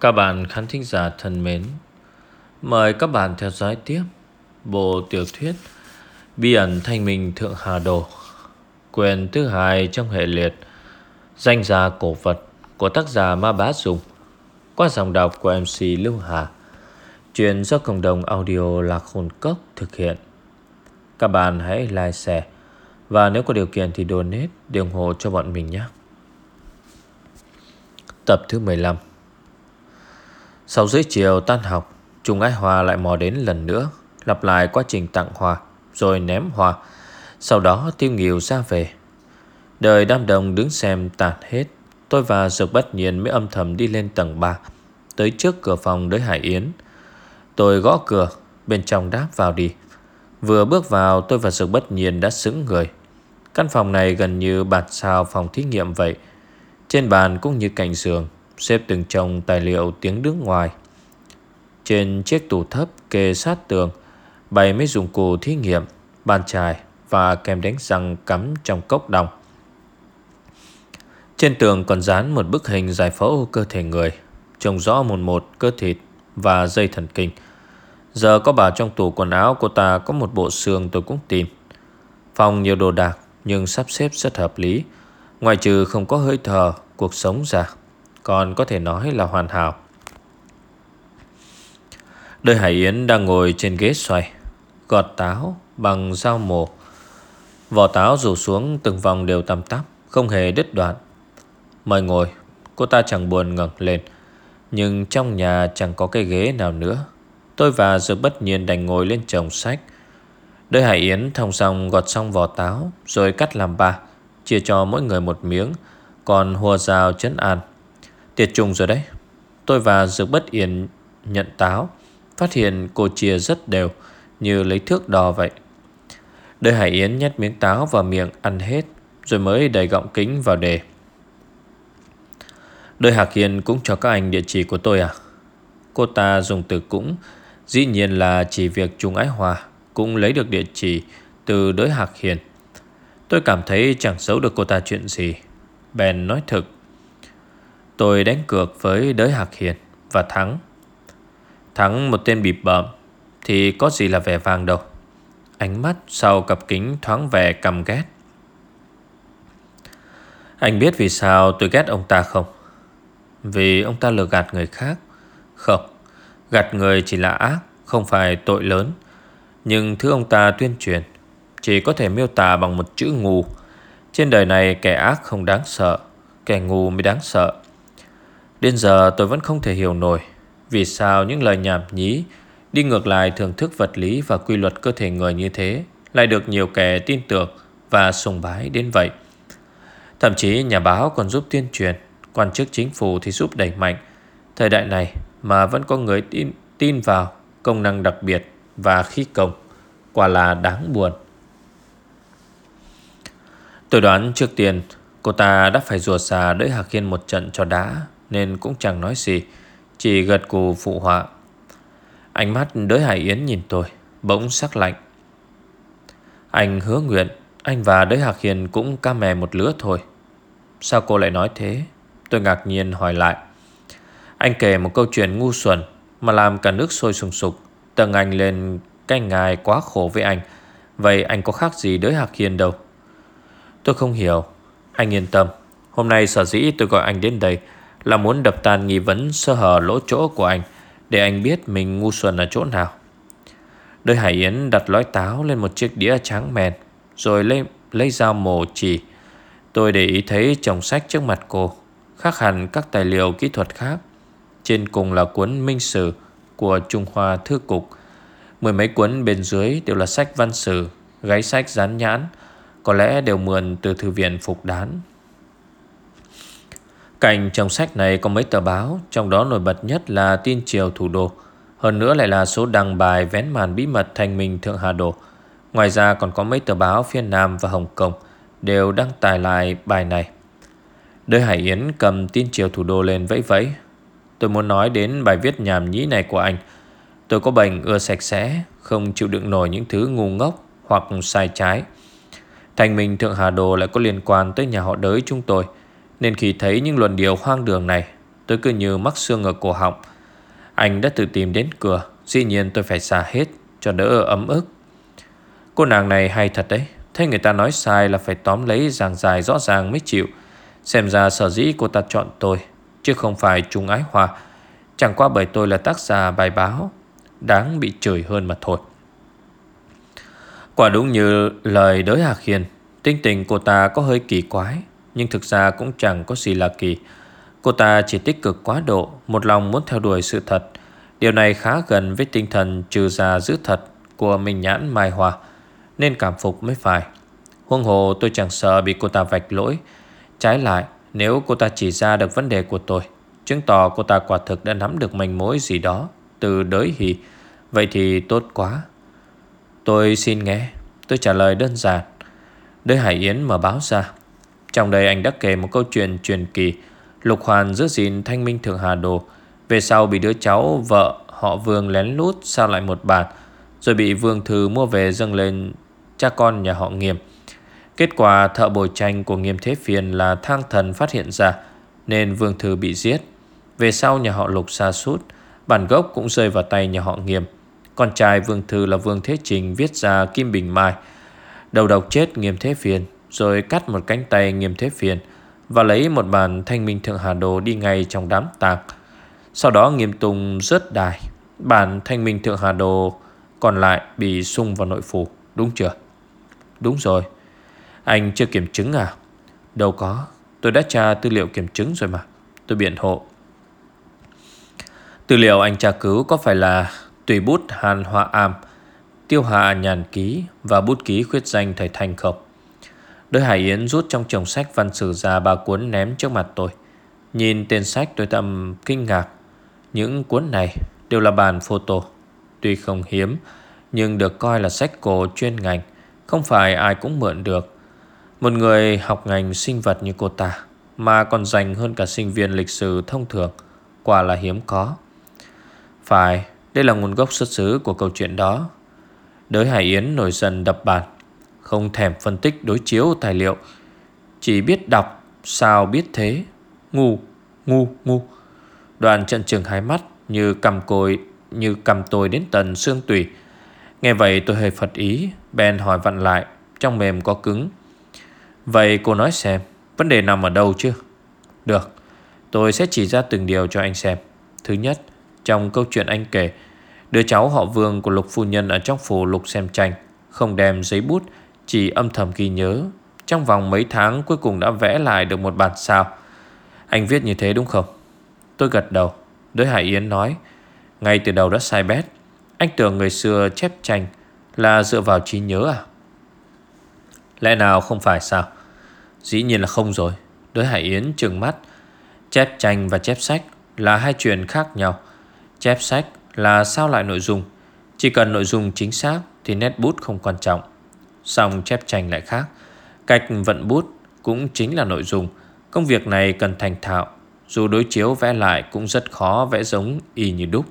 Các bạn khán thính giả thân mến, mời các bạn theo dõi tiếp bộ tiểu thuyết Bí ẩn thanh minh Thượng Hà Đồ, quyền thứ hai trong hệ liệt Danh gia cổ vật của tác giả Ma Bá Dùng qua dòng đọc của MC Lưu Hà. Chuyện do cộng đồng audio Lạc Hồn Cốc thực hiện. Các bạn hãy like, share và nếu có điều kiện thì donate để ủng hộ cho bọn mình nhé. Tập thứ 15 sau dưới chiều tan học, Trung Ái hòa lại mò đến lần nữa, Lặp lại quá trình tặng hoa Rồi ném hoa. Sau đó tiêu nghiều ra về. Đời đám đồng đứng xem tàn hết, Tôi và Dược bất nhiên mới âm thầm đi lên tầng 3 Tới trước cửa phòng đới Hải Yến. Tôi gõ cửa, Bên trong đáp vào đi. Vừa bước vào, tôi và Dược bất nhiên đã sững người. Căn phòng này gần như bản sao phòng thí nghiệm vậy. Trên bàn cũng như cạnh giường. Xếp từng chồng tài liệu tiếng nước ngoài. Trên chiếc tủ thấp kê sát tường, Bày mấy dụng cụ thí nghiệm, Bàn chải Và kem đánh răng cắm trong cốc đồng. Trên tường còn dán một bức hình giải phẫu cơ thể người, Trông rõ một một cơ thịt Và dây thần kinh. Giờ có bà trong tủ quần áo của ta Có một bộ xương tôi cũng tìm. Phòng nhiều đồ đạc Nhưng sắp xếp rất hợp lý Ngoài trừ không có hơi thở, cuộc sống ra còn có thể nói là hoàn hảo. Đời Hải Yến đang ngồi trên ghế xoay, Gọt táo bằng dao mổ. Vỏ táo rủ xuống từng vòng đều tăm tắp, Không hề đứt đoạn. Mời ngồi, Cô ta chẳng buồn ngẩng lên, Nhưng trong nhà chẳng có cái ghế nào nữa. Tôi và giờ bất nhiên đành ngồi lên chồng sách. Đời Hải Yến thông xong gọt xong vỏ táo, Rồi cắt làm ba, Chia cho mỗi người một miếng, Còn hùa rào chấn an. Tiệt trùng rồi đấy. Tôi và Dược Bất Yên nhận táo, Phát hiện cô chia rất đều, Như lấy thước đo vậy. Đời Hải Yến nhét miếng táo vào miệng ăn hết, Rồi mới đầy gọng kính vào đề. Đời Hạc Hiền cũng cho các anh địa chỉ của tôi à? Cô ta dùng từ cũng, Dĩ nhiên là chỉ việc Trung Ái Hòa Cũng lấy được địa chỉ Từ đối Hạc Hiền. Tôi cảm thấy chẳng giấu được cô ta chuyện gì. Bèn nói thực. Tôi đánh cược với đới Hạc Hiền Và thắng. Thắng một tên bịp bợm, Thì có gì là vẻ vàng đâu. Ánh mắt sau cặp kính thoáng vẻ căm ghét. Anh biết vì sao tôi ghét ông ta không? Vì ông ta lừa gạt người khác? Không, Gạt người chỉ là ác, Không phải tội lớn. Nhưng thứ ông ta tuyên truyền, chỉ có thể miêu tả bằng một chữ ngu. Trên đời này kẻ ác không đáng sợ, Kẻ ngu mới đáng sợ. Đến giờ tôi vẫn không thể hiểu nổi Vì sao những lời nhảm nhí Đi ngược lại thưởng thức vật lý Và quy luật cơ thể người như thế Lại được nhiều kẻ tin tưởng Và sùng bái đến vậy. Thậm chí nhà báo còn giúp tuyên truyền Quan chức chính phủ thì giúp đẩy mạnh. Thời đại này mà vẫn có người tin, tin vào Công năng đặc biệt và khí công Quả là đáng buồn. Tôi đoán trước tiên Cô ta đã phải ruột xà đỡ Hạc Hiên một trận cho đá. Nên cũng chẳng nói gì, Chỉ gật cù phụ họa. Ánh mắt đới Hải Yến nhìn tôi, Bỗng sắc lạnh. Anh hứa nguyện, Anh và đới Hạc Hiền cũng ca mè một lứa thôi. Sao cô lại nói thế? Tôi ngạc nhiên hỏi lại. Anh kể một câu chuyện ngu xuẩn Mà làm cả nước sôi sùng sục, Tầng anh lên canh ngài quá khổ với anh. Vậy anh có khác gì đới Hạc Hiền đâu? Tôi không hiểu. Anh yên tâm. Hôm nay sở dĩ tôi gọi anh đến đây là muốn đập tan nghi vấn sơ hở lỗ chỗ của anh Để anh biết mình ngu xuẩn ở chỗ nào. Đôi Hải Yến đặt lõi táo lên một chiếc đĩa trắng mèn Rồi lấy, lấy dao mổ chỉ. Tôi để ý thấy chồng sách trước mặt cô Khác hẳn các tài liệu kỹ thuật khác. Trên cùng là cuốn Minh Sử Của Trung Hoa Thư Cục. Mười mấy cuốn bên dưới đều là sách văn sử Gáy sách dán nhãn có lẽ đều mượn từ thư viện Phục Đán. Cạnh trong sách này có mấy tờ báo, Trong đó nổi bật nhất là tin triều thủ đô. Hơn nữa lại là số đăng bài vén màn bí mật thành minh Thượng Hà Đồ Ngoài ra còn có mấy tờ báo phía Nam và Hồng Kông Đều đăng tải lại bài này. Đới Hải Yến cầm tin triều thủ đô lên vẫy vẫy. Tôi muốn nói đến bài viết nhàm nhí này của anh. Tôi có bệnh, ưa sạch sẽ, Không chịu đựng nổi những thứ ngu ngốc Hoặc sai trái. Thành minh Thượng Hà Đồ lại có liên quan tới nhà họ đới chúng tôi. Nên khi thấy những luận điều hoang đường này, Tôi cứ như mắc xương ở cổ họng. Anh đã tự tìm đến cửa, Dĩ nhiên tôi phải xả hết Cho đỡ ấm ức. Cô nàng này hay thật đấy, thấy người ta nói sai là phải tóm lấy giảng dài rõ ràng mới chịu. Xem ra sở dĩ cô ta chọn tôi, Chứ không phải trung ái hòa, Chẳng qua bởi tôi là tác giả bài báo, Đáng bị chửi hơn mà thôi. Quả đúng như lời đới Hạc Hiền Tinh tình cô ta có hơi kỳ quái. Nhưng thực ra cũng chẳng có gì là kỳ. Cô ta chỉ tích cực quá độ, Một lòng muốn theo đuổi sự thật. Điều này khá gần với tinh thần trừ già giữ thật Của mình nhãn Mai Hòa Nên cảm phục mới phải. Huông hồ tôi chẳng sợ bị cô ta vạch lỗi. Trái lại, Nếu cô ta chỉ ra được vấn đề của tôi, Chứng tỏ cô ta quả thực đã nắm được manh mối gì đó Từ đới hì Vậy thì tốt quá. Tôi xin nghe. Tôi trả lời đơn giản. Đới Hải Yến mở báo ra. Trong đây anh đã kể một câu chuyện truyền kỳ, Lục Hoàn giữ gìn thanh minh thượng Hà Đồ. Về sau bị đứa cháu, vợ họ Vương lén lút sao lại một bàn, Rồi bị Vương Thư mua về dâng lên cha con nhà họ Nghiêm. Kết quả thợ bồi tranh của Nghiêm Thế Phiền là thang thần phát hiện ra, Nên Vương Thư bị giết. Về sau nhà họ Lục xa sút, Bản gốc cũng rơi vào tay nhà họ Nghiêm. Con trai Vương Thư là Vương Thế Trình viết ra Kim Bình Mai. Đầu độc chết Nghiêm Thế Phiền. Rồi cắt một cánh tay Nghiêm Thế Phiền Và lấy một bàn thanh minh thượng Hà Đồ đi ngay trong đám tạc Sau đó Nghiêm Tùng rớt đài Bản thanh minh thượng Hà Đồ còn lại bị sung vào nội phủ, Đúng chưa? Đúng rồi Anh chưa kiểm chứng à? Đâu có, Tôi đã tra tư liệu kiểm chứng rồi mà, Tôi biện hộ Tư liệu anh tra cứu có phải là Tùy bút Hàn Hoa Am, Tiêu Hạ Nhàn Ký Và bút ký khuyết danh thầy Thành không Đôi Hải Yến rút trong chồng sách văn sử ra ba cuốn ném trước mặt tôi. Nhìn tên sách tôi tâm kinh ngạc. Những cuốn này đều là bản photo. Tuy không hiếm, Nhưng được coi là sách cổ chuyên ngành, Không phải ai cũng mượn được. Một người học ngành sinh vật như cô ta, Mà còn dành hơn cả sinh viên lịch sử thông thường, Quả là hiếm có. Phải, Đây là nguồn gốc xuất xứ của câu chuyện đó. Đới Hải Yến nổi dần đập bàn. Không thèm phân tích đối chiếu tài liệu. Chỉ biết đọc Sao biết thế? Ngu, ngu, ngu. Đoàn trận trường hai mắt Như cầm cồi Như cầm tôi đến tận xương tủy. Nghe vậy tôi hơi phật ý Ben hỏi vặn lại Trong mềm có cứng. Vậy cô nói xem Vấn đề nằm ở đâu chứ? Được Tôi sẽ chỉ ra từng điều cho anh xem. Thứ nhất Trong câu chuyện anh kể Đứa cháu họ Vương của Lục Phu Nhân ở trong phủ Lục xem tranh Không đem giấy bút chỉ âm thầm ghi nhớ, Trong vòng mấy tháng cuối cùng đã vẽ lại được một bản sao. Anh viết như thế đúng không? Tôi gật đầu, Đới Hải Yến nói, Ngay từ đầu đã sai bét. Anh tưởng người xưa chép tranh Là dựa vào trí nhớ à? Lẽ nào không phải sao? Dĩ nhiên là không rồi. Đới Hải Yến trừng mắt. Chép tranh và chép sách là hai chuyện khác nhau. Chép sách là sao lại nội dung? Chỉ cần nội dung chính xác Thì nét bút không quan trọng. Xong chép tranh lại khác. Cách vận bút cũng chính là nội dung. Công việc này cần thành thạo. Dù đối chiếu vẽ lại cũng rất khó vẽ giống y như đúc.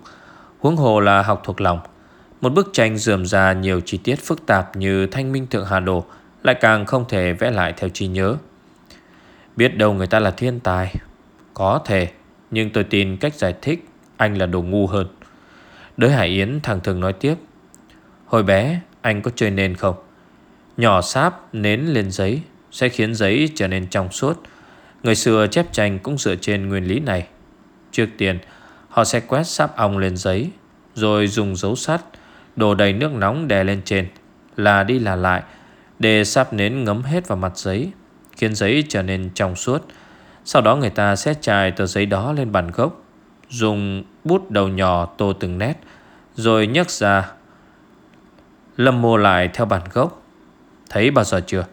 Huống hồ là học thuộc lòng. Một bức tranh dườm ra nhiều chi tiết phức tạp Như thanh minh thượng hà đồ Lại càng không thể vẽ lại theo trí nhớ. Biết đâu người ta là thiên tài. Có thể, Nhưng tôi tin cách giải thích Anh là đồ ngu hơn. Đới Hải Yến thẳng thường nói tiếp. Hồi bé, anh có chơi nên không? Nhỏ sáp nến lên giấy, Sẽ khiến giấy trở nên trong suốt. Người xưa chép tranh cũng dựa trên nguyên lý này. Trước tiên, Họ sẽ quét sáp ong lên giấy, Rồi dùng dấu sắt, Đổ đầy nước nóng đè lên trên, Là đi là lại, Để sáp nến ngấm hết vào mặt giấy, Khiến giấy trở nên trong suốt. Sau đó người ta sẽ trải tờ giấy đó lên bàn gốc, Dùng bút đầu nhỏ tô từng nét, Rồi nhấc ra, Lâm mô lại theo bản gốc. Thấy bao giờ chưa?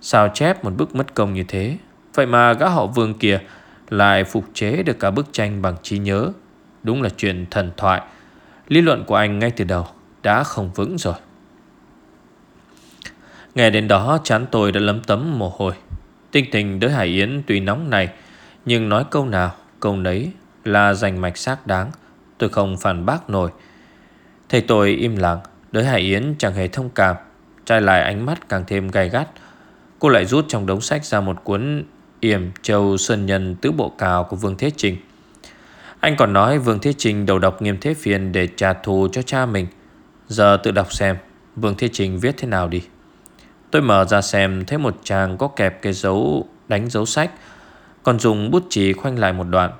Sao chép một bức mất công như thế? Vậy mà gã họ vương kia Lại phục chế được cả bức tranh bằng trí nhớ. Đúng là chuyện thần thoại. Lý luận của anh ngay từ đầu Đã không vững rồi. Nghe đến đó, chán tôi đã lấm tấm mồ hôi. Tinh tình đối Hải Yến tuy nóng này, Nhưng nói câu nào, Câu nấy là dành mạch xác đáng. Tôi không phản bác nổi. Thầy tôi im lặng đối Hải Yến chẳng hề thông cảm. Trai lại ánh mắt càng thêm gay gắt. Cô lại rút trong đống sách ra một cuốn Yểm Châu Sơn Nhân Tứ Bộ Cào của Vương Thế Trình. Anh còn nói Vương Thế Trình đầu độc nghiêm thế phiền Để trả thù cho cha mình. Giờ tự đọc xem, Vương Thế Trình viết thế nào đi. Tôi mở ra xem, thấy một chàng có kẹp cái dấu, đánh dấu sách, Còn dùng bút chỉ khoanh lại một đoạn.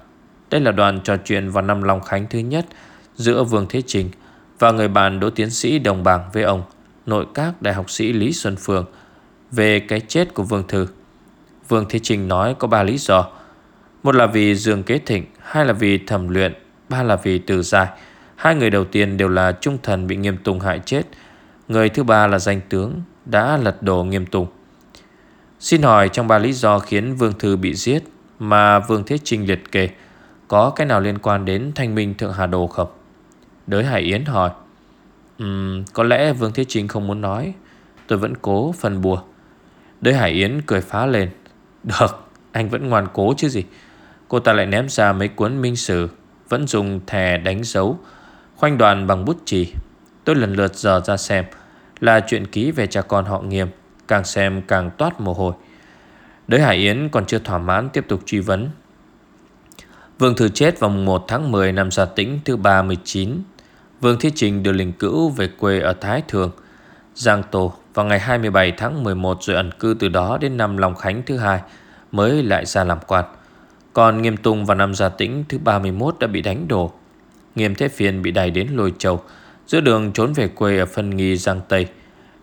Đây là đoạn trò chuyện vào năm Long Khánh thứ nhất Giữa Vương Thế Trình Và người bạn đỗ tiến sĩ đồng bảng với ông. Nội các đại học sĩ Lý Xuân Phương Về cái chết của Vương Thư. Vương Thế Trình nói có ba lý do. Một là vì Dương Kế Thịnh, Hai là vì thẩm luyện, Ba là vì từ dài Hai người đầu tiên đều là trung thần bị nghiêm tùng hại chết. Người thứ ba là danh tướng Đã lật đổ nghiêm tùng. Xin hỏi trong ba lý do khiến Vương Thư bị giết Mà Vương Thế Trinh liệt kê, Có cái nào liên quan đến thanh minh Thượng Hà Đồ không? Đới Hải Yến hỏi. Uhm, Có lẽ Vương Thế Trinh không muốn nói. Tôi vẫn cố phần bùa Đới Hải Yến cười phá lên. Được, anh vẫn ngoan cố chứ gì. Cô ta lại ném ra mấy cuốn minh sử Vẫn dùng thẻ đánh dấu Khoanh đoàn bằng bút chì. Tôi lần lượt dò ra xem Là chuyện ký về cha con họ nghiêm Càng xem càng toát mồ hôi. Đới Hải Yến còn chưa thỏa mãn Tiếp tục truy vấn. Vương Thư chết vào mùng 1 tháng 10 năm Gia Tĩnh thứ 39 Vương Thiết Trình đưa linh cữu về quê ở Thái Thường Giang Tô vào ngày 27 tháng 11 rồi ẩn cư từ đó đến năm Long Khánh thứ hai mới lại ra làm quan. Còn Nghiêm Tùng vào năm Gia Tĩnh thứ 31 đã bị đánh đổ. Nghiêm Thế Phiên bị đẩy đến Lôi Châu, giữa đường trốn về quê ở phân nghi Giang Tây.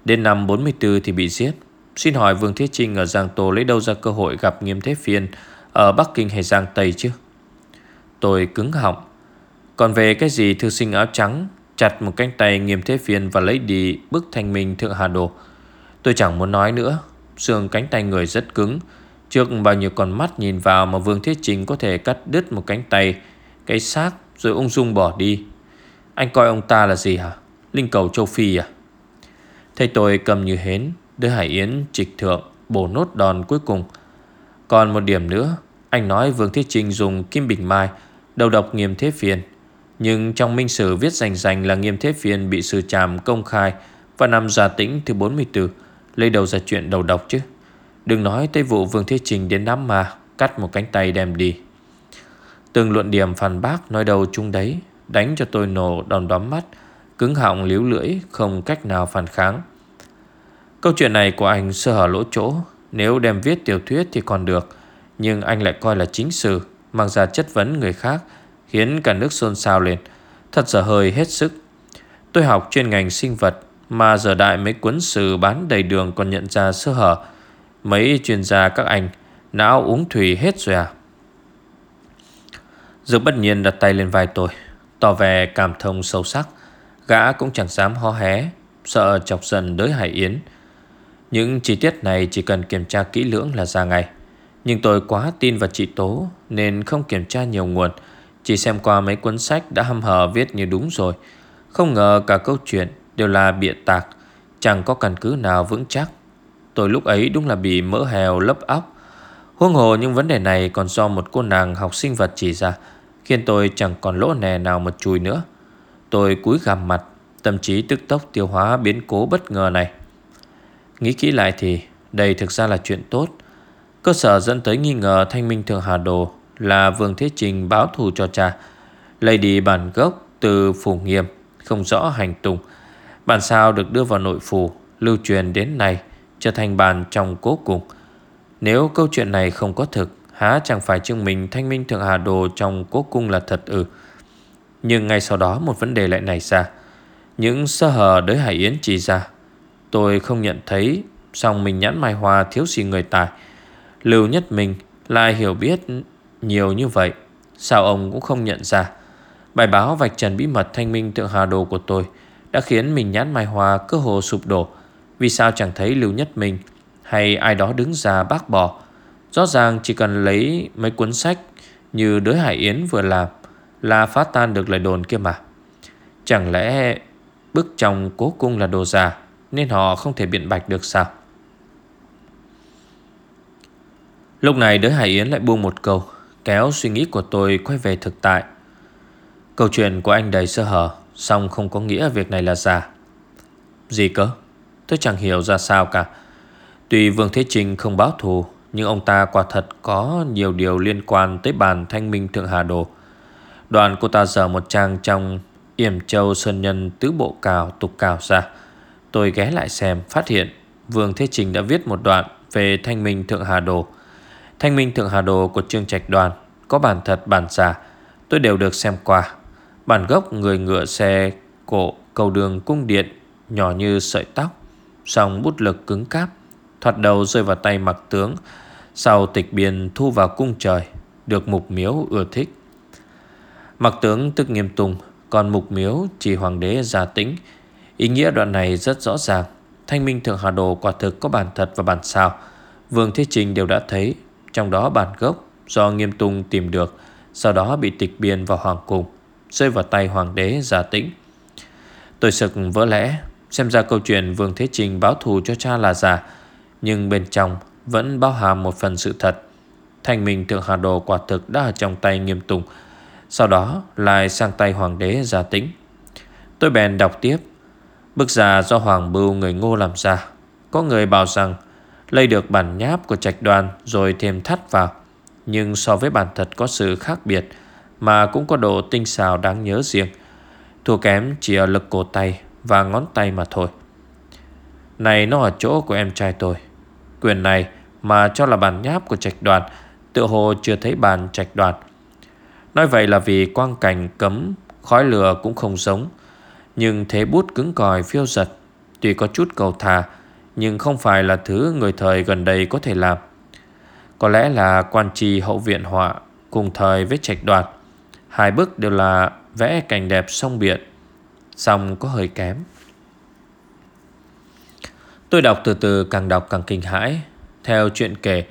Đến năm 44 thì bị giết. Xin hỏi Vương Thiết Trinh ở Giang Tô lấy đâu ra cơ hội gặp Nghiêm Thế Phiên ở Bắc Kinh hay Giang Tây chứ? Tôi cứng họng. Còn về cái gì thư sinh áo trắng chặt một cánh tay Nghiêm Thế Phiền và lấy đi bức thanh minh Thượng Hà Đồ. Tôi chẳng muốn nói nữa. Xương cánh tay người rất cứng. Trước bao nhiêu con mắt nhìn vào mà Vương Thiết Trình có thể cắt đứt một cánh tay, cái xác rồi ung dung bỏ đi. Anh coi ông ta là gì hả? Linh cầu châu Phi à? Thầy tôi cầm như hến, đưa Hải Yến trịch thượng, bổ nốt đòn cuối cùng. Còn một điểm nữa, anh nói Vương Thiết Trình dùng kim bình mai, đầu độc nghiêm thế phiền. Nhưng trong minh sử viết rành rành là nghiêm thế phiền bị sư tràm công khai và nằm giả tĩnh thứ 44, lấy đầu ra chuyện đầu độc chứ. Đừng nói tới vụ Vương Thế Trình đến đám mà Cắt một cánh tay đem đi Từng luận điểm phản bác nói đầu chung đấy Đánh cho tôi nổ đòn đóm mắt Cứng họng líu lưỡi Không cách nào phản kháng Câu chuyện này của anh sơ hở lỗ chỗ Nếu đem viết tiểu thuyết thì còn được Nhưng anh lại coi là chính sử Mang ra chất vấn người khác Khiến cả nước xôn xao lên. Thật giờ hơi hết sức. Tôi học chuyên ngành sinh vật Mà giờ đại mấy cuốn sử bán đầy đường Còn nhận ra sơ hở. Mấy chuyên gia các anh, Não uống thủy hết rồi à? Dược bất nhiên đặt tay lên vai tôi, Tỏ vẻ cảm thông sâu sắc. Gã cũng chẳng dám ho hé, Sợ chọc giận đới Hải Yến. Những chi tiết này chỉ cần kiểm tra kỹ lưỡng là ra ngay. Nhưng tôi quá tin vào chị Tố Nên không kiểm tra nhiều nguồn. Chỉ xem qua mấy cuốn sách đã hâm hờ viết như đúng rồi. Không ngờ cả câu chuyện đều là bịa tạc, Chẳng có căn cứ nào vững chắc. Tôi lúc ấy đúng là bị mỡ heo lấp óc. Huông hồ những vấn đề này còn do một cô nàng học sinh vật chỉ ra, Khiến tôi chẳng còn lỗ nè nào một chùi nữa. Tôi cúi gằm mặt, Tâm trí tức tốc tiêu hóa biến cố bất ngờ này. Nghĩ kỹ lại thì Đây thực ra là chuyện tốt. Cơ sở dẫn tới nghi ngờ Thanh Minh thường Hà Đồ. Là Vương Thế Trình báo thù cho cha Lấy đi bản gốc từ phủ nghiêm Không rõ hành tung Bản sao được đưa vào nội phủ Lưu truyền đến nay trở thành bàn trong cố cùng. Nếu câu chuyện này không có thực, há chẳng phải chứng minh thanh minh thượng hà đồ trong cố cung là thật ư. Nhưng ngay sau đó một vấn đề lại nảy ra. Những sơ hở đới Hải Yến chỉ ra. Tôi không nhận thấy, song mình nhãn mai hoa thiếu gì người tài. Lưu nhất mình lại hiểu biết nhiều như vậy. Sao ông cũng không nhận ra. Bài báo vạch trần bí mật thanh minh tượng hà đồ của tôi đã khiến mình nhãn mai hoa cơ hồ sụp đổ. Vì sao chẳng thấy Lưu Nhất Minh Hay ai đó đứng ra bác bỏ Rõ ràng chỉ cần lấy mấy cuốn sách Như đới Hải Yến vừa làm Là phá tan được lời đồn kia mà Chẳng lẽ Bức trong cố cung là đồ giả Nên họ không thể biện bạch được sao Lúc này đới Hải Yến lại buông một câu Kéo suy nghĩ của tôi quay về thực tại. Câu chuyện của anh đầy sơ hở, song không có nghĩa việc này là giả. Gì cơ? Tôi chẳng hiểu ra sao cả. Tuy Vương Thế Trinh không báo thù, Nhưng ông ta quả thật có nhiều điều liên quan tới bàn thanh minh Thượng Hà Đồ. Đoàn cô ta dở một trang trong Yểm Châu Sơn Nhân tứ bộ cào tục cào ra. Tôi ghé lại xem, Phát hiện Vương Thế Trình đã viết một đoạn Về Thanh Minh Thượng Hà Đồ. Thanh Minh Thượng Hà Đồ của Trương Trạch Đoàn, Có bản thật bản giả, Tôi đều được xem qua. Bản gốc người ngựa xe cổ cầu đường cung điện, Nhỏ như sợi tóc, Song bút lực cứng cáp, Thoạt đầu rơi vào tay mặc tướng, Sau tịch biên thu vào cung trời, Được mục miếu ưa thích. Mặc tướng tức nghiêm tùng, Còn mục miếu chỉ hoàng đế giả tĩnh. Ý nghĩa đoạn này rất rõ ràng. Thanh minh thượng hà đồ quả thực có bản thật và bản sao. Vương Thế Trình đều đã thấy. Trong đó bản gốc do nghiêm tùng tìm được, Sau đó bị tịch biên vào hoàng cung, Rơi vào tay hoàng đế gia tĩnh. Tôi sực vỡ lẽ, Xem ra câu chuyện Vương Thế Trình báo thù cho cha là giả, Nhưng bên trong vẫn bao hàm một phần sự thật. Thành minh thượng hà đồ quả thực đã ở trong tay nghiêm tùng, Sau đó lại sang tay hoàng đế gia tĩnh. Tôi bèn đọc tiếp. Bức giả do Hoàng Bưu người ngô làm ra, Có người bảo rằng lây được bản nháp của trạch đoàn Rồi thêm thắt vào. Nhưng so với bản thật có sự khác biệt, Mà cũng có độ tinh xào đáng nhớ riêng. Thua kém chỉ ở lực cổ tay Và ngón tay mà thôi. Này, nó ở chỗ của em trai tôi. Quyền này mà cho là bản nháp của trạch đoàn, Tự hồ chưa thấy bàn trạch đoàn. Nói vậy là vì quang cảnh cấm, Khói lửa cũng không giống. Nhưng thế bút cứng còi phiêu giật, Tuy có chút cầu thà nhưng không phải là thứ người thời gần đây có thể làm. Có lẽ là quan trì hậu viện họa Cùng thời với trạch đoạt. Hai bức đều là vẽ cảnh đẹp sông biển Xong có hơi kém. Tôi đọc từ từ càng đọc càng kinh hãi. Theo chuyện kể,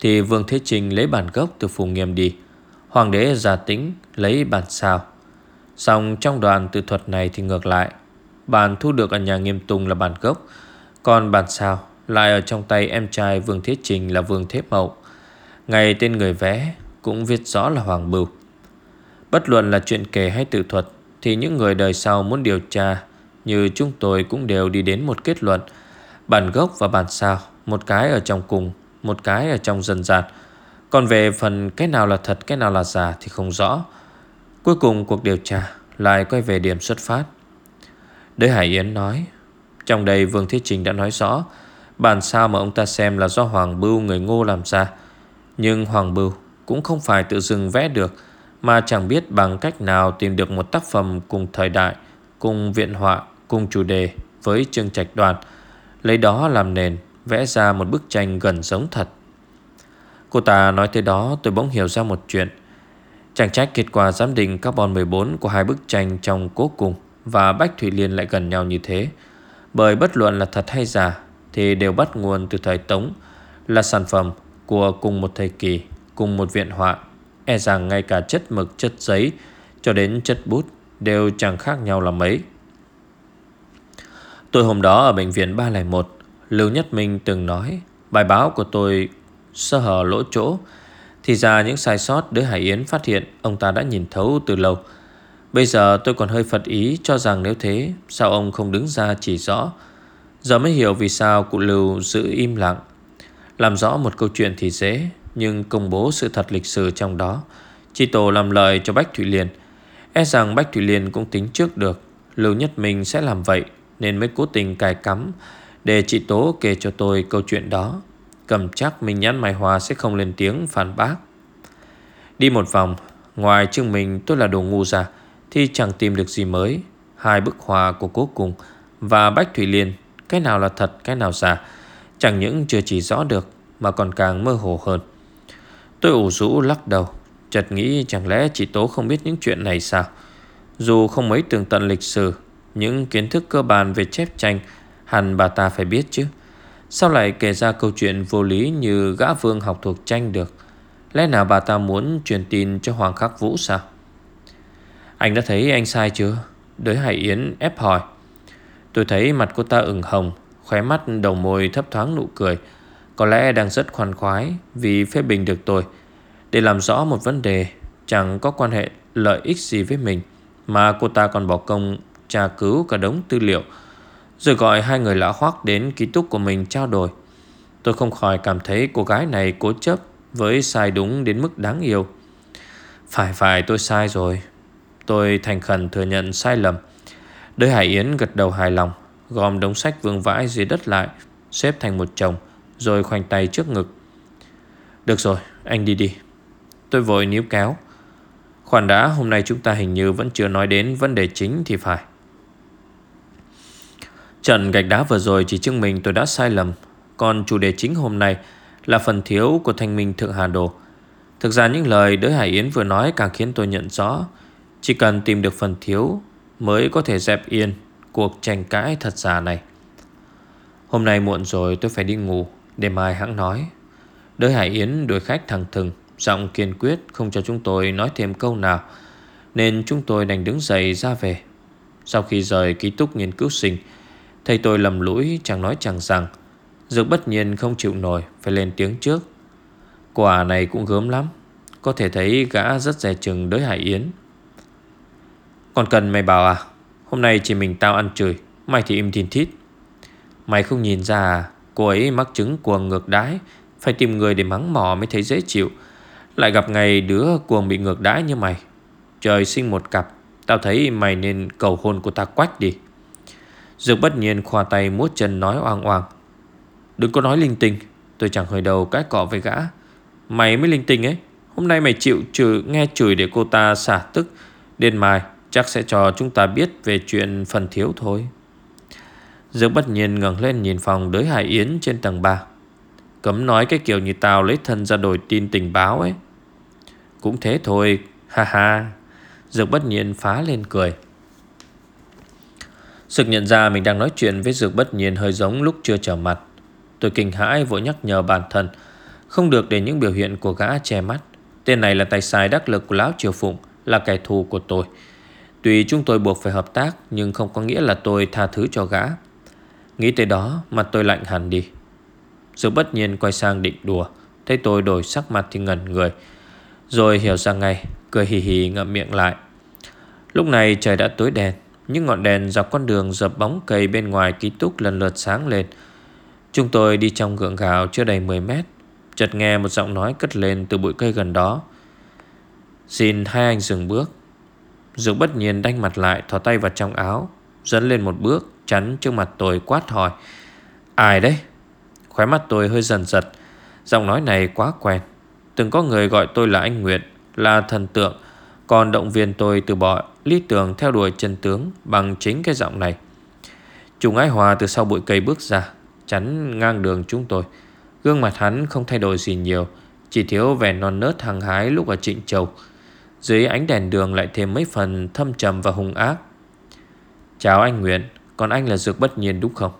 Thì Vương Thế Trình lấy bản gốc từ Phù Nghiêm đi. Hoàng đế giả tính lấy bản sao. Xong trong đoàn tự thuật này thì ngược lại. Bản thu được ở nhà nghiêm tùng là bản gốc còn bản sao? Lại ở trong tay em trai Vương Thế Trình là Vương Thế Mậu. Ngày tên người vẽ cũng viết rõ là Hoàng Bưu. Bất luận là chuyện kể hay tự thuật, Thì những người đời sau muốn điều tra, Như chúng tôi cũng đều đi đến một kết luận. Bản gốc và bản sao, Một cái ở trong cùng, Một cái ở trong dân dạt. Còn về phần cái nào là thật, Cái nào là giả thì không rõ. Cuối cùng cuộc điều tra Lại quay về điểm xuất phát. Đới Hải Yến nói trong đây Vương Thiết Trình đã nói rõ Bản sao mà ông ta xem là do Hoàng Bưu người ngô làm ra. Nhưng Hoàng Bưu cũng không phải tự dưng vẽ được Mà chẳng biết bằng cách nào tìm được một tác phẩm cùng thời đại Cùng viện họa, cùng chủ đề với chương trạch đoàn Lấy đó làm nền Vẽ ra một bức tranh gần giống thật. Cô ta nói tới đó tôi bỗng hiểu ra một chuyện. Chẳng trách kết quả giám định carbon 14 của hai bức tranh trong cố cùng và Bách Thủy Liên lại gần nhau như thế. Bởi bất luận là thật hay giả thì đều bắt nguồn từ thời Tống, là sản phẩm của cùng một thời kỳ, cùng một viện họa. E rằng ngay cả chất mực, chất giấy cho đến chất bút đều chẳng khác nhau là mấy. Tôi hôm đó ở bệnh viện 301, Lưu Nhất Minh từng nói bài báo của tôi sơ hở lỗ chỗ. Thì ra những sai sót đứa Hải Yến phát hiện ông ta đã nhìn thấu từ lâu. Bây giờ tôi còn hơi phật ý cho rằng nếu thế, Sao ông không đứng ra chỉ rõ? Giờ mới hiểu vì sao cụ Lưu giữ im lặng. Làm rõ một câu chuyện thì dễ, Nhưng công bố sự thật lịch sử trong đó. Chi tổ làm lời cho Bách Thủy Liên. E rằng Bách Thủy Liên cũng tính trước được. Lưu Nhất Minh sẽ làm vậy, Nên mới cố tình cài cắm, Để chị Tố kể cho tôi câu chuyện đó. Cầm chắc mình nhắn Mai Hòa sẽ không lên tiếng phản bác. Đi một vòng, Ngoài chương mình tôi là đồ ngu ra thì chẳng tìm được gì mới. Hai bức họa của cố cùng và Bách Thủy Liên, cái nào là thật, cái nào giả, chẳng những chưa chỉ rõ được mà còn càng mơ hồ hơn. Tôi ủ rũ lắc đầu, chợt nghĩ chẳng lẽ chị Tố không biết những chuyện này sao? Dù không mấy tường tận lịch sử, những kiến thức cơ bản về chép tranh hẳn bà ta phải biết chứ. Sao lại kể ra câu chuyện vô lý như gã vương học thuộc tranh được? Lẽ nào bà ta muốn truyền tin cho Hoàng Khắc Vũ sao? Anh đã thấy anh sai chưa? Đới Hải Yến ép hỏi. Tôi thấy mặt cô ta ửng hồng, khóe mắt đầu môi thấp thoáng nụ cười. Có lẽ đang rất khoan khoái vì phê bình được tôi. Để làm rõ một vấn đề chẳng có quan hệ lợi ích gì với mình mà cô ta còn bỏ công tra cứu cả đống tư liệu rồi gọi hai người lão hoắc đến ký túc của mình trao đổi. Tôi không khỏi cảm thấy cô gái này cố chấp với sai đúng đến mức đáng yêu. Phải phải tôi sai rồi. Tôi thành khẩn thừa nhận sai lầm. Đới Hải Yến gật đầu hài lòng, Gom đống sách vương vãi dưới đất lại, Xếp thành một chồng, Rồi khoanh tay trước ngực. Được rồi, anh đi đi. Tôi vội níu kéo. Khoản đã, hôm nay chúng ta hình như vẫn chưa nói đến vấn đề chính thì phải. Trận gạch đá vừa rồi chỉ chứng minh tôi đã sai lầm, Còn chủ đề chính hôm nay là phần thiếu của thanh minh Thượng Hà Đồ. Thực ra những lời đới Hải Yến vừa nói càng khiến tôi nhận rõ chỉ cần tìm được phần thiếu mới có thể dẹp yên cuộc tranh cãi thật giả này. Hôm nay muộn rồi, tôi phải đi ngủ, Để mai hãng nói. Đới Hải Yến đuổi khách thẳng thừng, Giọng kiên quyết, không cho chúng tôi nói thêm câu nào, Nên chúng tôi đành đứng dậy ra về. Sau khi rời ký túc nghiên cứu sinh, Thầy tôi lầm lũi chẳng nói chẳng rằng, Dược bất nhiên không chịu nổi, Phải lên tiếng trước. Quả này cũng gớm lắm, Có thể thấy gã rất dè chừng đới Hải Yến. Còn cần mày bảo à? Hôm nay chỉ mình tao ăn chửi Mày thì im thìn thít. Mày không nhìn ra à? Cô ấy mắc chứng cuồng ngược đái, Phải tìm người để mắng mỏ mới thấy dễ chịu. Lại gặp ngày đứa cuồng bị ngược đái như mày. Trời sinh một cặp, Tao thấy mày nên cầu hôn của ta quách đi. Dược bất nhiên khoa tay múa chân nói oang oang. Đừng có nói linh tinh, Tôi chẳng hơi đầu cái cọ với gã. Mày mới linh tinh ấy, Hôm nay mày chịu trừ nghe chửi để cô ta xả tức. Đêm mai chắc sẽ cho chúng ta biết về chuyện phần thiếu thôi. Dược bất nhiên ngẩng lên nhìn phòng đới Hải Yến trên tầng 3 Cấm nói cái kiểu như tao lấy thân ra đổi tin tình báo ấy. Cũng thế thôi, Ha ha. Dược bất nhiên phá lên cười. Sực nhận ra mình đang nói chuyện với Dược bất nhiên hơi giống lúc chưa trở mặt. Tôi kinh hãi vội nhắc nhở bản thân, Không được để những biểu hiện của gã che mắt. Tên này là tay sai đắc lực của Lão Triều Phụng, Là kẻ thù của tôi. Tuy chúng tôi buộc phải hợp tác, Nhưng không có nghĩa là tôi tha thứ cho gã. Nghĩ tới đó, mặt tôi lạnh hẳn đi. Dược bất nhiên quay sang định đùa, Thấy tôi đổi sắc mặt thì ngẩn người, Rồi hiểu ra ngay, Cười hì hì ngậm miệng lại. Lúc này trời đã tối đen, Những ngọn đèn dọc con đường dập bóng cây bên ngoài ký túc lần lượt sáng lên. Chúng tôi đi trong gượng gạo chưa đầy 10 mét, Chợt nghe một giọng nói cất lên từ bụi cây gần đó. Xin hai anh dừng bước dương bất nhiên đanh mặt lại Thỏ tay vào trong áo, Dẫn lên một bước, chắn trước mặt tôi, quát hỏi. Ai đấy? Khóe mắt tôi hơi dần giật. Giọng nói này quá quen. Từng có người gọi tôi là anh Nguyệt, Là thần tượng. Còn động viên tôi từ bỏ lý tưởng theo đuổi chân tướng Bằng chính cái giọng này. Trùng ái hòa từ sau bụi cây bước ra, Chắn ngang đường chúng tôi. Gương mặt hắn không thay đổi gì nhiều, Chỉ thiếu vẻ non nớt hàng hái lúc ở Trịnh Châu. Dưới ánh đèn đường lại thêm mấy phần thâm trầm và hung ác. Chào anh Nguyễn, Còn anh là Dược Bất Nhiên đúng không?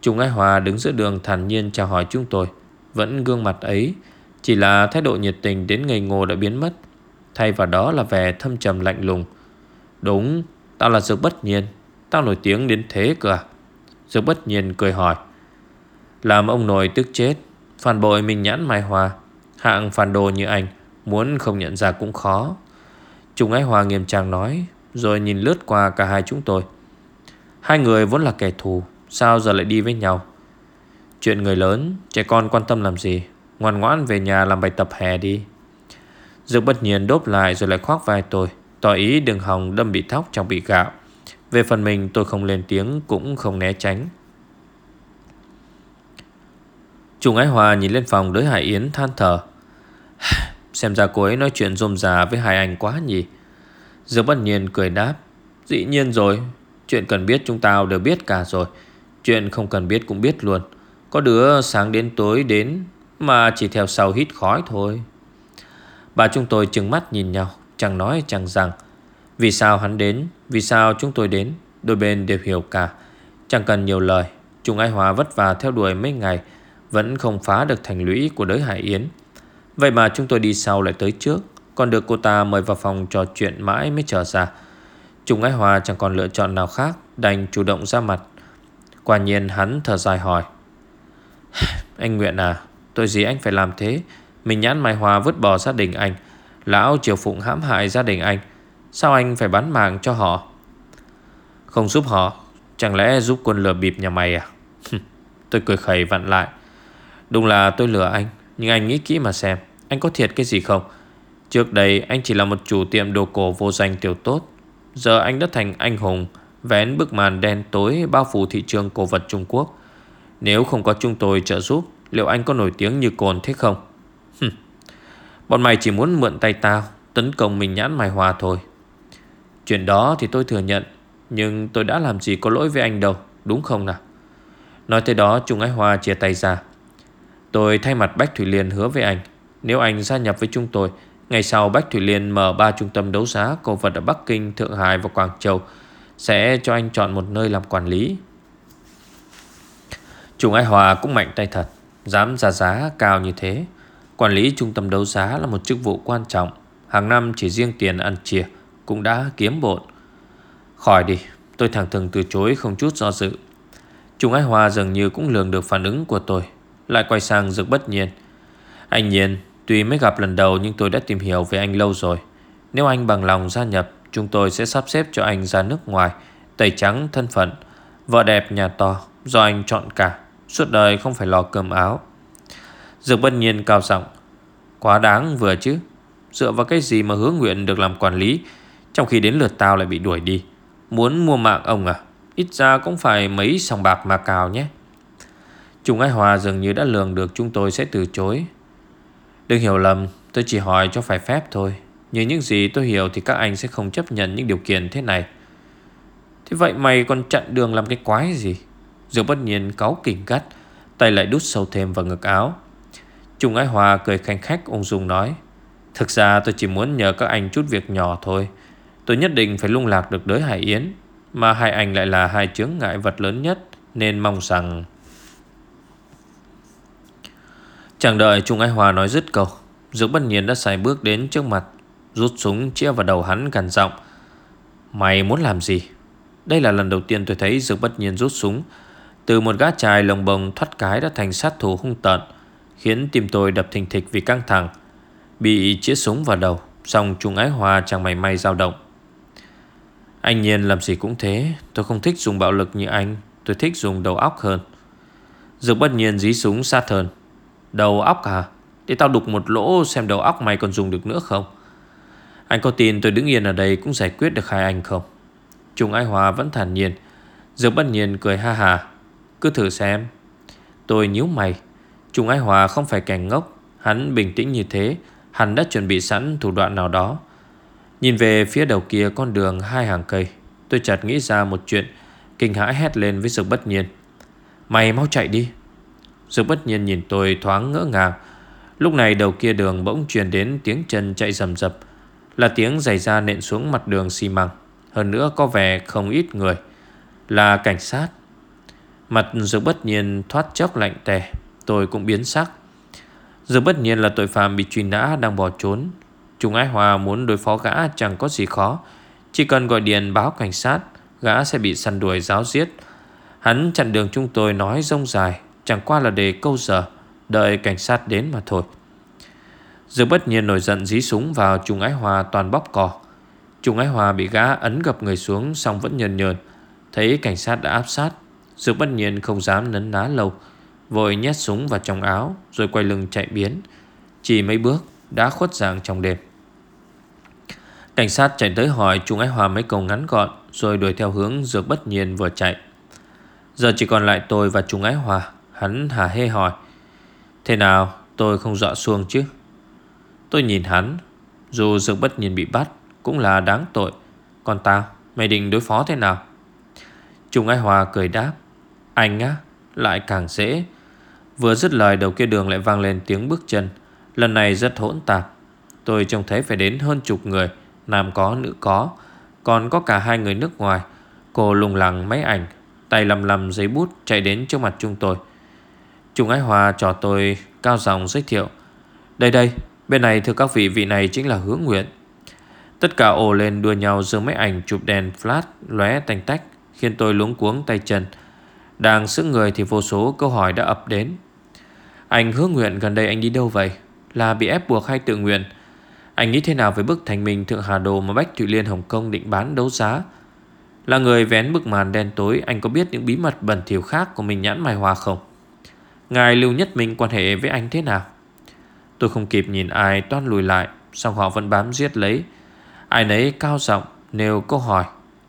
Trung Ái Hòa đứng giữa đường thản nhiên chào hỏi chúng tôi. Vẫn gương mặt ấy, Chỉ là thái độ nhiệt tình đến ngây ngô đã biến mất. Thay vào đó là vẻ thâm trầm lạnh lùng. Đúng, Tao là Dược Bất Nhiên. Tao nổi tiếng đến thế cơ à? Dược Bất Nhiên cười hỏi. Làm ông nội tức chết. Phản bội mình nhãn mai hòa. Hạng phản đồ như anh. Muốn không nhận ra cũng khó. Trung Ái Hòa nghiêm trang nói, Rồi nhìn lướt qua cả hai chúng tôi. Hai người vốn là kẻ thù, Sao giờ lại đi với nhau? Chuyện người lớn, Trẻ con quan tâm làm gì? Ngoan ngoãn về nhà làm bài tập hè đi. Dược bất nhiên đốp lại rồi lại khoác vai tôi. Tỏ ý đừng hòng đâm bị thóc trong bị gạo. Về phần mình, tôi không lên tiếng, Cũng không né tránh. Trung Ái Hòa nhìn lên phòng đối Hải Yến than thở. Xem ra cô ấy nói chuyện rôm rà với hai anh quá nhỉ. Dương bất nhiên cười đáp, Dĩ nhiên rồi, Chuyện cần biết chúng tao đều biết cả rồi. Chuyện không cần biết cũng biết luôn. Có đứa sáng đến tối đến Mà chỉ theo sau hít khói thôi. Bà chúng tôi trừng mắt nhìn nhau, Chẳng nói chẳng rằng. Vì sao hắn đến? Vì sao chúng tôi đến? Đôi bên đều hiểu cả. Chẳng cần nhiều lời Trung Ai Hòa vất vả theo đuổi mấy ngày, Vẫn không phá được thành lũy của đới Hải Yến. Vậy mà chúng tôi đi sau lại tới trước, Còn được cô ta mời vào phòng trò chuyện mãi mới trở ra. Trung Ái Hòa chẳng còn lựa chọn nào khác, Đành chủ động ra mặt. Quả nhiên hắn thở dài hỏi. Anh Nguyện à Tôi gì anh phải làm thế? Mình nhãn Mai Hòa vứt bỏ gia đình anh. Lão Triều Phụng hãm hại gia đình anh. Sao anh phải bán mạng cho họ? Không giúp họ, Chẳng lẽ giúp quân lừa bịp nhà mày à? Tôi cười khẩy vặn lại. Đúng là tôi lừa anh, Nhưng anh nghĩ kỹ mà xem. Anh có thiệt cái gì không? Trước đây, anh chỉ là một chủ tiệm đồ cổ vô danh tiểu tốt. Giờ anh đã thành anh hùng, Vén bức màn đen tối bao phủ thị trường cổ vật Trung Quốc. Nếu không có chúng tôi trợ giúp, Liệu anh có nổi tiếng như cồn thế không? Hừm. Bọn mày chỉ muốn mượn tay tao, Tấn công mình nhãn mài hòa thôi. Chuyện đó thì tôi thừa nhận, Nhưng tôi đã làm gì có lỗi với anh đâu, Đúng không nào? Nói tới đó, Trung Ái Hoa chia tay ra. Tôi thay mặt Bách Thủy Liên hứa với anh nếu anh gia nhập với chúng tôi Ngày sau Bách Thủy Liên mở 3 trung tâm đấu giá cổ vật ở Bắc Kinh, Thượng Hải và Quảng Châu Sẽ cho anh chọn một nơi làm quản lý. Trung Ái Hòa cũng mạnh tay thật Dám ra giá cao như thế. Quản lý trung tâm đấu giá là một chức vụ quan trọng Hàng năm chỉ riêng tiền ăn chia Cũng đã kiếm bộn. Khỏi đi Tôi thẳng thừng từ chối không chút do dự. Trung Ái Hòa dường như cũng lường được phản ứng của tôi Lại quay sang rực bất nhiên. Anh Nhiên Tuy mới gặp lần đầu nhưng tôi đã tìm hiểu về anh lâu rồi. Nếu anh bằng lòng gia nhập, Chúng tôi sẽ sắp xếp cho anh ra nước ngoài, Tẩy trắng thân phận. Vợ đẹp nhà to, Do anh chọn cả, Suốt đời không phải lo cơm áo. Dược bất nhiên cao giọng, Quá đáng vừa chứ. Dựa vào cái gì mà hứa nguyện được làm quản lý, Trong khi đến lượt tao lại bị đuổi đi? Muốn mua mạng ông à? Ít ra cũng phải mấy sòng bạc mà cào nhé. Trung Ái Hòa dường như đã lường được chúng tôi sẽ từ chối. Đừng hiểu lầm, Tôi chỉ hỏi cho phải phép thôi. Như những gì tôi hiểu thì các anh sẽ không chấp nhận những điều kiện thế này. Thế vậy mày còn chặn đường làm cái quái gì? Dược bất nhiên cáu kỉnh gắt, Tay lại đút sâu thêm vào ngực áo. Trung Ái Hòa cười khanh khách ung dung nói, Thực ra tôi chỉ muốn nhờ các anh chút việc nhỏ thôi. Tôi nhất định phải lung lạc được đới Hải Yến, Mà hai anh lại là hai chướng ngại vật lớn nhất, Nên mong rằng Chẳng đợi Trung Ái Hòa nói dứt câu, Dược bất nhiên đã xài bước đến trước mặt, Rút súng chia vào đầu hắn gần giọng, Mày muốn làm gì? Đây là lần đầu tiên tôi thấy Dược bất nhiên rút súng. Từ một gã trai lồng bồng thoát cái đã thành sát thủ hung tợn, Khiến tim tôi đập thình thịch vì căng thẳng. Bị chĩa súng vào đầu Xong Trung Ái Hòa chẳng mày may dao động. Anh nhiên làm gì cũng thế, Tôi không thích dùng bạo lực như anh, Tôi thích dùng đầu óc hơn. Dược bất nhiên dí súng sát hơn. Đầu óc à Để tao đục một lỗ xem đầu óc mày còn dùng được nữa không? Anh có tin tôi đứng yên ở đây Cũng giải quyết được hai anh không? Trung Ái Hòa vẫn thản nhiên. Dược bất nhiên cười ha hà. Cứ thử xem. Tôi nhíu mày. Trung Ái Hòa không phải kẻ ngốc. Hắn bình tĩnh như thế. Hắn đã chuẩn bị sẵn thủ đoạn nào đó. Nhìn về phía đầu kia con đường hai hàng cây, Tôi chợt nghĩ ra một chuyện, Kinh hãi hét lên với Dược bất nhiên. Mày mau chạy đi dương bất nhiên nhìn tôi thoáng ngỡ ngàng. Lúc này đầu kia đường bỗng truyền đến tiếng chân chạy rầm rập, Là tiếng giày da nện xuống mặt đường xi măng. Hơn nữa có vẻ không ít người. Là cảnh sát. Mặt dược bất nhiên thoát chốc lạnh tè, Tôi cũng biến sắc. Dược bất nhiên là tội phạm bị truy nã đang bỏ trốn. Trung Ái Hòa muốn đối phó gã chẳng có gì khó. Chỉ cần gọi điện báo cảnh sát, Gã sẽ bị săn đuổi giáo giết. Hắn chặn đường chúng tôi nói rông dài. Chẳng qua là để câu giờ, Đợi cảnh sát đến mà thôi. Dương bất nhiên nổi giận dí súng vào Trung Ái Hòa toàn bóp cò. Trung Ái Hòa bị gã ấn gập người xuống Xong vẫn nhờn nhờn. Thấy cảnh sát đã áp sát Dương bất nhiên không dám nấn ná lâu, Vội nhét súng vào trong áo Rồi quay lưng chạy biến. Chỉ mấy bước đã khuất dạng trong đêm. Cảnh sát chạy tới hỏi Trung Ái Hòa mấy câu ngắn gọn Rồi đuổi theo hướng Dược bất nhiên vừa chạy. Giờ chỉ còn lại tôi và Trung Ái Hòa. Hắn hà hê hỏi, Thế nào, tôi không dọa xuông chứ? Tôi nhìn hắn, Dù dược bất nhìn bị bắt Cũng là đáng tội. Còn tao mày định đối phó thế nào? Trung Ái Hòa cười đáp, Anh á, lại càng dễ. Vừa dứt lời, đầu kia đường lại vang lên tiếng bước chân. Lần này rất hỗn tạp. Tôi trông thấy phải đến hơn chục người, Nam có, nữ có, Còn có cả hai người nước ngoài. Cô lùng lẳng máy ảnh, Tay lầm lầm giấy bút chạy đến trước mặt chúng tôi. Trung Ái Hòa cho tôi cao giọng giới thiệu. Đây đây, Bên này thưa các vị vị này chính là hướng nguyện. Tất cả ồ lên đua nhau dương máy ảnh chụp đèn flash, lóe tanh tách, Khiến tôi luống cuống tay chân. Đang sững người thì vô số câu hỏi đã ập đến. Anh hướng nguyện gần đây anh đi đâu vậy? Là bị ép buộc hay tự nguyện? Anh nghĩ thế nào với bức thành minh Thượng Hà Đồ Mà Bách Thụy Liên Hồng Kông định bán đấu giá? Là người vén bức màn đen tối, Anh có biết những bí mật bẩn thỉu khác Của mình nhãn mài hòa không? Ngài Lưu Nhất Minh quan hệ với anh thế nào? Tôi không kịp nhìn ai toan lùi lại Xong họ vẫn bám giết lấy. Ai nấy cao giọng nêu câu hỏi,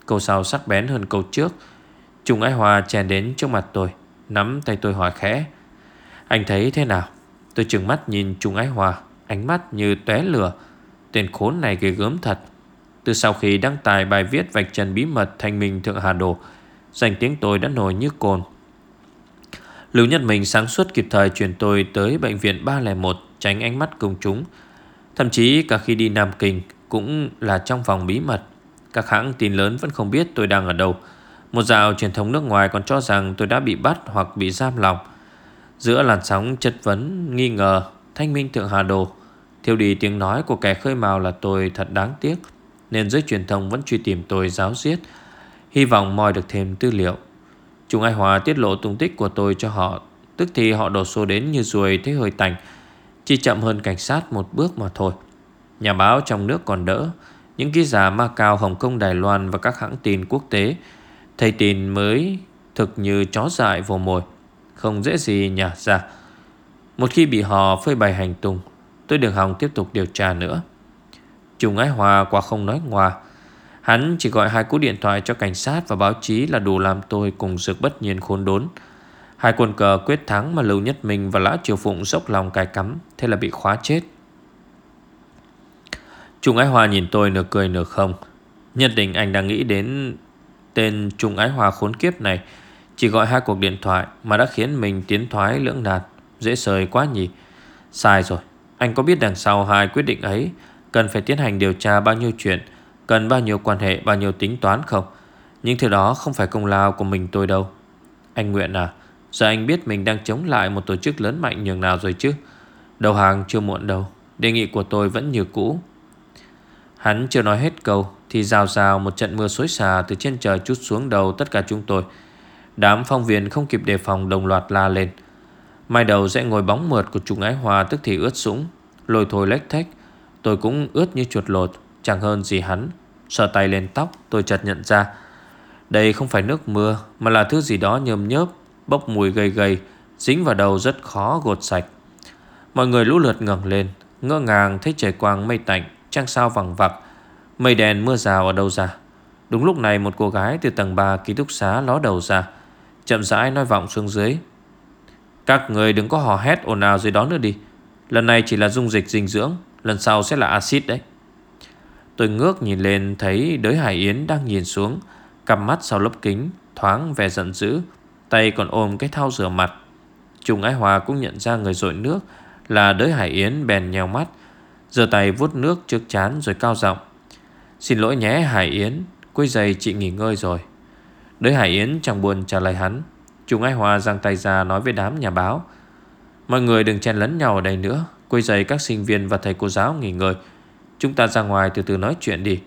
Câu sau sắc bén hơn câu trước. Trung Ái Hòa chèn đến trước mặt tôi, Nắm tay tôi hỏi khẽ. Anh thấy thế nào? Tôi trừng mắt nhìn Trung Ái Hòa, Ánh mắt như tóe lửa. Tên khốn này ghê gớm thật. Từ sau khi đăng tài bài viết vạch trần bí mật Thanh minh Thượng Hà Đồ, Danh tiếng tôi đã nổi như cồn. Lưu Nhất Mình sáng suốt kịp thời chuyển tôi tới bệnh viện 301 tránh ánh mắt công chúng. Thậm chí cả khi đi Nam Kinh cũng là trong phòng bí mật. Các hãng tin lớn vẫn không biết tôi đang ở đâu. Một dạo truyền thông nước ngoài còn cho rằng tôi đã bị bắt hoặc bị giam lòng. Giữa làn sóng chất vấn, nghi ngờ, thanh minh thượng Hà Đồ, Thiêu đi tiếng nói của kẻ khơi mào là tôi thật đáng tiếc. Nên giới truyền thông vẫn truy tìm tôi giáo giết, hy vọng moi được thêm tư liệu. Chúng Ai Hòa tiết lộ tung tích của tôi cho họ Tức thì họ đổ xô đến như ruồi thấy hơi tành Chỉ chậm hơn cảnh sát một bước mà thôi. Nhà báo trong nước còn đỡ Những ký giả Macau, Hồng Kông, Đài Loan Và các hãng tin quốc tế Thầy tin mới thực như chó dại vô mồi Không dễ gì nhả ra. Một khi bị họ phơi bày hành tung Tôi đừng hòng tiếp tục điều tra nữa. Trung Ái Hòa quả không nói ngoa Hắn chỉ gọi hai cú điện thoại cho cảnh sát và báo chí là đủ làm tôi cùng dược bất nhiên khốn đốn. Hai quân cờ quyết thắng mà Lưu Nhất Minh và Lã Triều Phụng dốc lòng cài cắm, thế là bị khóa chết. Trung Ái Hòa nhìn tôi nửa cười nửa không. Nhất định anh đang nghĩ đến tên Trung Ái Hòa khốn kiếp này. Chỉ gọi hai cuộc điện thoại mà đã khiến mình tiến thoái lưỡng nạt. Dễ sời quá nhỉ. Sai rồi. Anh có biết đằng sau hai quyết định ấy cần phải tiến hành điều tra bao nhiêu chuyện Cần bao nhiêu quan hệ, Bao nhiêu tính toán không? Nhưng thứ đó không phải công lao của mình tôi đâu. Anh Nguyện à Giờ anh biết mình đang chống lại một tổ chức lớn mạnh nhường nào rồi chứ? Đầu hàng chưa muộn đâu, Đề nghị của tôi vẫn như cũ. Hắn chưa nói hết câu, Thì rào rào một trận mưa xối xả Từ trên trời chút xuống đầu tất cả chúng tôi. Đám phong viên không kịp đề phòng Đồng loạt la lên. Mai đầu sẽ ngồi bóng mượt của chúng ái hòa Tức thì ướt sũng lồi thôi lách thách Tôi cũng ướt như chuột lột, Chẳng hơn gì hắn. Sờ tay lên tóc, tôi chợt nhận ra. Đây không phải nước mưa, Mà là thứ gì đó nhơm nhớp, Bốc mùi gây gây Dính vào đầu rất khó gột sạch. Mọi người lũ lượt ngẩng lên, Ngỡ ngàng thấy trời quang mây tạnh, Trăng sao vằng vặc, Mây đèn mưa rào ở đâu ra. Đúng lúc này một cô gái từ tầng 3 ký túc xá ló đầu ra, Chậm rãi nói vọng xuống dưới. Các người đừng có hò hét ồn ào dưới đó nữa đi. Lần này chỉ là dung dịch dinh dưỡng, Lần sau sẽ là axit đấy. Tôi ngước nhìn lên thấy đới Hải Yến đang nhìn xuống, Cặp mắt sau lớp kính, Thoáng vẻ giận dữ, Tay còn ôm cái thao rửa mặt. Trung Ái Hòa cũng nhận ra người dội nước Là đới Hải Yến bèn nhèo mắt, giơ tay vuốt nước trước chán rồi cao giọng, Xin lỗi nhé, Hải Yến Quấy giày chị nghỉ ngơi rồi. Đới Hải Yến chẳng buồn trả lời hắn. Trung Ái Hòa giang tay ra nói với đám nhà báo, Mọi người đừng chen lấn nhau ở đây nữa Quấy giày các sinh viên và thầy cô giáo nghỉ ngơi. Chúng ta ra ngoài từ từ nói chuyện đi.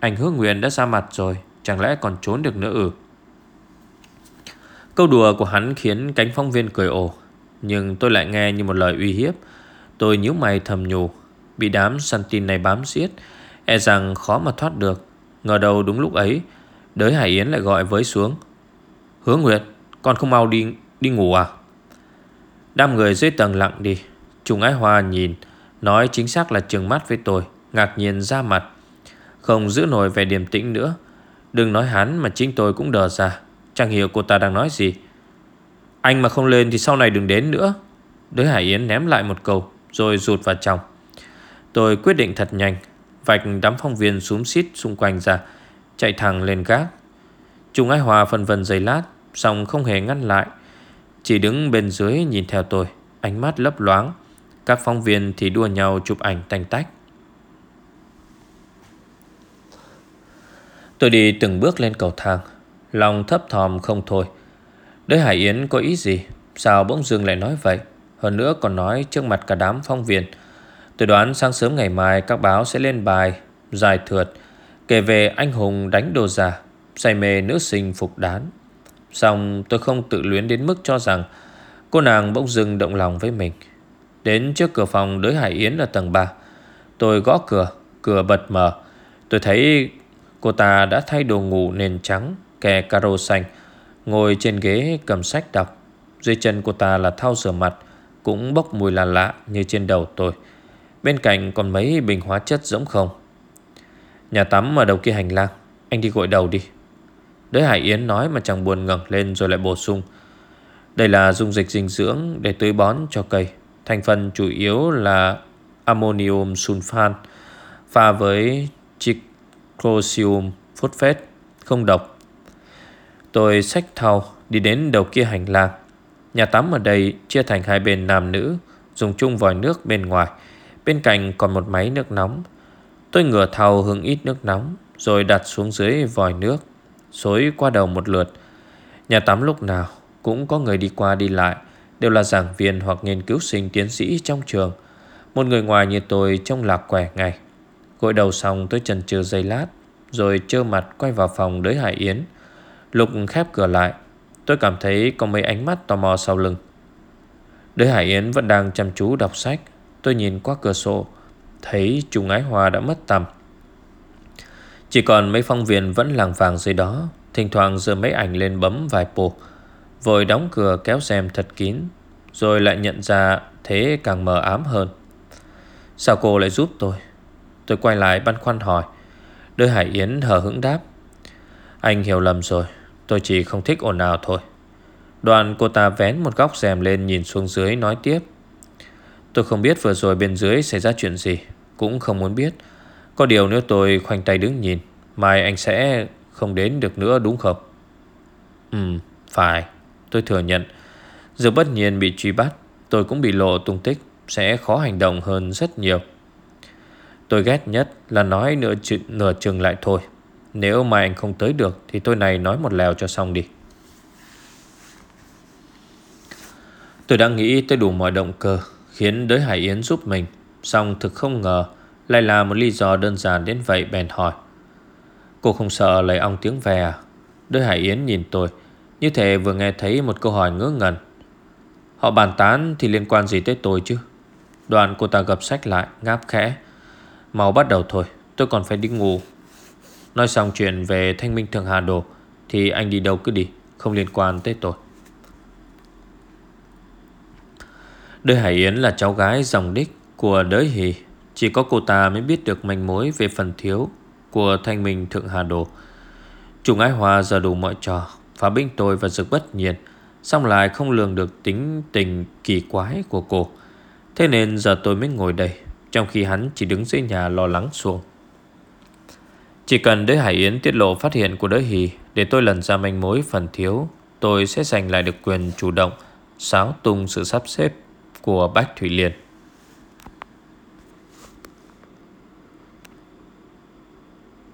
Anh hứa nguyện đã ra mặt rồi, Chẳng lẽ còn trốn được nữa ư? Câu đùa của hắn khiến cánh phóng viên cười ồ, Nhưng tôi lại nghe như một lời uy hiếp. Tôi nhíu mày thầm nhủ, Bị đám săn tin này bám giết E rằng khó mà thoát được. Ngờ đầu đúng lúc ấy, Đới Hải Yến lại gọi với xuống. Hứa Nguyệt, Con không mau đi đi ngủ à? Đám người dưới tầng lặng đi. Trung Ái Hoa nhìn, Nói chính xác là trừng mắt với tôi. Ngạc nhiên ra mặt. Không giữ nổi vẻ điềm tĩnh nữa. Đừng nói hắn mà chính tôi cũng đờ ra Chẳng hiểu cô ta đang nói gì. Anh mà không lên thì sau này đừng đến nữa. Đới Hải Yến ném lại một câu, Rồi rụt vào trong. Tôi quyết định thật nhanh, Vạch đám phong viên xuống xít xung quanh ra, Chạy thẳng lên gác. Trung Ái Hòa phân vân giây lát, Xong không hề ngăn lại. Chỉ đứng bên dưới nhìn theo tôi, Ánh mắt lấp loáng. Các phóng viên thì đua nhau chụp ảnh tanh tách. Tôi đi từng bước lên cầu thang. Lòng thấp thòm không thôi. Đới Hải Yến có ý gì? Sao bỗng dưng lại nói vậy? Hơn nữa còn nói trước mặt cả đám phong viên. Tôi đoán sáng sớm ngày mai Các báo sẽ lên bài Dài thượt, Kể về anh hùng đánh đồ giả Say mê nữ sinh phục đán. Xong tôi không tự luyến đến mức cho rằng Cô nàng bỗng dưng động lòng với mình. Đến trước cửa phòng đới Hải Yến ở tầng 3 Tôi gõ cửa Cửa bật mở. Tôi thấy Cô ta đã thay đồ ngủ nền trắng, Kè caro xanh, Ngồi trên ghế cầm sách đọc. Dưới chân cô ta là thau rửa mặt, Cũng bốc mùi lạ lạ như trên đầu tôi. Bên cạnh còn mấy bình hóa chất rỗng không. Nhà tắm ở đầu kia hành lang, Anh đi gội đầu đi. Đới Hải Yến nói mà chẳng buồn ngẩng lên rồi lại bổ sung. Đây là dung dịch dinh dưỡng để tưới bón cho cây. Thành phần chủ yếu là ammonium sulfan pha với triclosium phosphate không độc. Tôi xách thau đi đến đầu kia hành lang. Nhà tắm ở đây chia thành hai bên nam nữ, dùng chung vòi nước bên ngoài. Bên cạnh còn một máy nước nóng. Tôi ngửa thau hứng ít nước nóng, rồi đặt xuống dưới vòi nước, xối qua đầu một lượt. Nhà tắm lúc nào cũng có người đi qua đi lại, đều là giảng viên hoặc nghiên cứu sinh tiến sĩ trong trường. Một người ngoài như tôi trông lạc quẻ ngày. Gội đầu xong tôi chần chừ giây lát, rồi trơ mặt quay vào phòng đới Hải Yến. Lục khép cửa lại, tôi cảm thấy có mấy ánh mắt tò mò sau lưng. Đới Hải Yến vẫn đang chăm chú đọc sách. Tôi nhìn qua cửa sổ, thấy trùng ái hoa đã mất tầm. Chỉ còn mấy phong viên vẫn làng vàng dưới đó, thỉnh thoảng giơ mấy ảnh lên bấm vài bộ. Vội đóng cửa kéo xem thật kín Rồi lại nhận ra thế càng mờ ám hơn Sao cô lại giúp tôi Tôi quay lại băn khoăn hỏi. Đôi Hải Yến hờ hững đáp. Anh hiểu lầm rồi. Tôi chỉ không thích ồn ào thôi. Đoàn cô ta vén một góc rèm lên Nhìn xuống dưới nói tiếp. Tôi không biết vừa rồi bên dưới xảy ra chuyện gì. Cũng không muốn biết. Có điều nếu tôi khoanh tay đứng nhìn, Mai anh sẽ không đến được nữa đúng không? Ừ phải. Tôi thừa nhận. Giờ bất nhiên bị truy bắt, Tôi cũng bị lộ tung tích, Sẽ khó hành động hơn rất nhiều. Tôi ghét nhất là nói nửa, nửa chừng lại thôi. Nếu mà anh không tới được Thì tôi này nói một lèo cho xong đi. Tôi đã nghĩ tôi đủ mọi động cơ Khiến đới Hải Yến giúp mình Xong thực không ngờ Lại là một lý do đơn giản đến vậy bèn hỏi. Cô không sợ lấy ong tiếng về à? Đới Hải Yến nhìn tôi như thể vừa nghe thấy một câu hỏi ngớ ngẩn. Họ bàn tán thì liên quan gì tới tôi chứ? Đoàn cô ta gập sách lại Ngáp khẽ. Mau bắt đầu thôi, tôi còn phải đi ngủ. Nói xong chuyện về thanh minh thường Hà Đồ, Thì anh đi đâu cứ đi, Không liên quan tới tôi. Đới Hải Yến là cháu gái dòng đích Của đới Hì. Chỉ có cô ta mới biết được manh mối Về phần thiếu của thanh minh thượng Hà Đồ. Chủ ái hòa giờ đủ mọi trò, Phá binh tôi và dược bất nhiên, Xong lại không lường được tính tình kỳ quái của cô. Thế nên giờ tôi mới ngồi đây trong khi hắn chỉ đứng dưới nhà lo lắng xuông Chỉ cần đới Hải Yến tiết lộ phát hiện của đới Hì Để tôi lần ra manh mối phần thiếu, Tôi sẽ giành lại được quyền chủ động Xáo tung sự sắp xếp của Bách Thủy Liên.